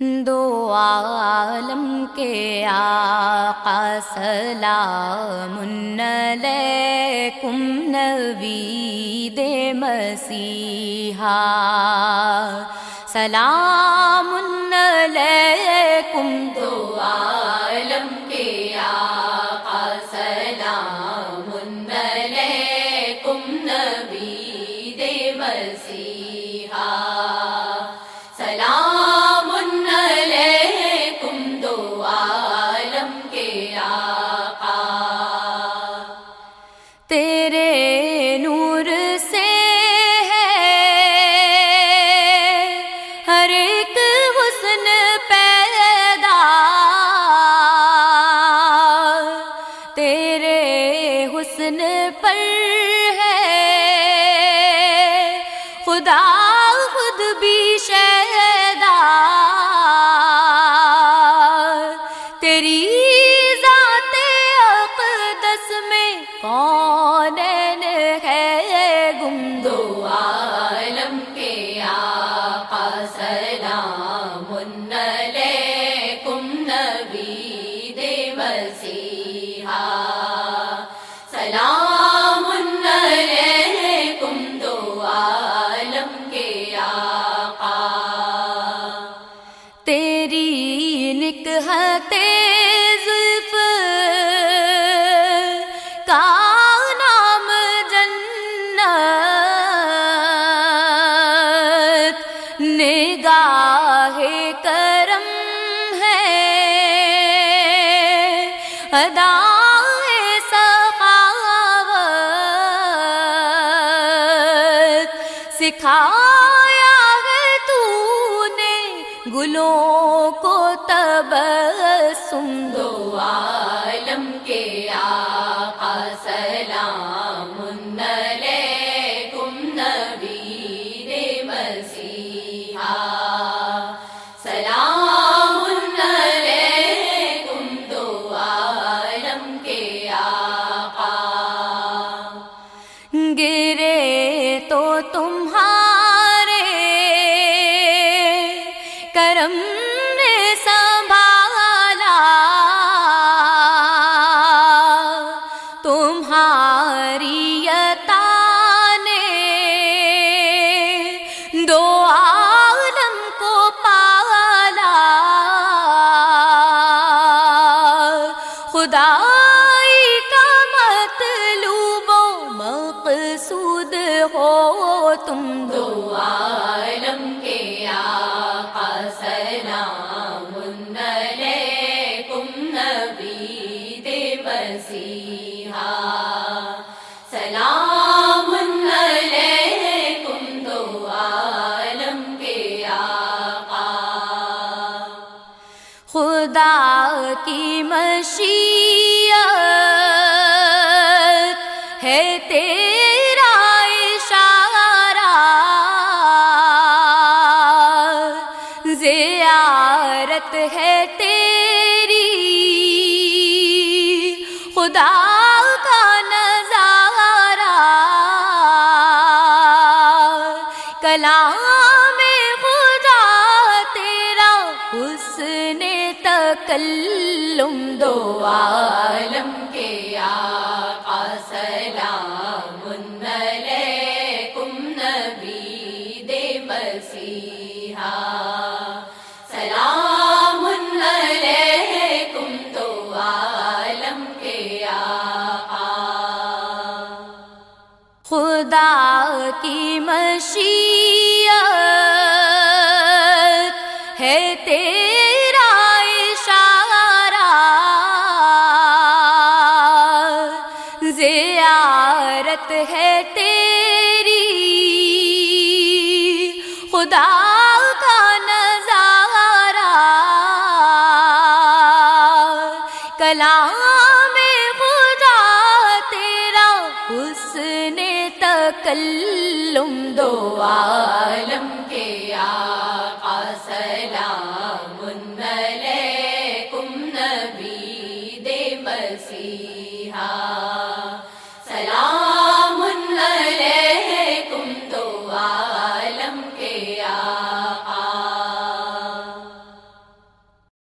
دو عالم کے آقا سلام علیکم نبی دے مسیحا سلام علیکم دو عالم کے آقا تیرے نور سے ہے۔ ہر ایک حسن پیدا۔ تیرے حسن پر ہے۔ خدا خود بھی شیدا کون ہے گم دو عالم کے آقا سلام علیکم سکھایا ہے تو نے گلوں کو تب دو عالم کے آقا سلام علیکم نبی مسیحا خدائی کا مطلوب و مقصود ہو تم دو عالم مشیت ہے تیرا اشارہ زیارت ہے تیری خدا کا نظارہ کلام تکلم دو عالم کے آقا سلام علیکم نبی دے مسیحا سلام علیکم دو عالم کے آقا خدا کی مشیت ہے تیرا زیارت ہے تیری۔ خدا کا نظارہ کلام خدا تیرا حسن تکلم دو عالم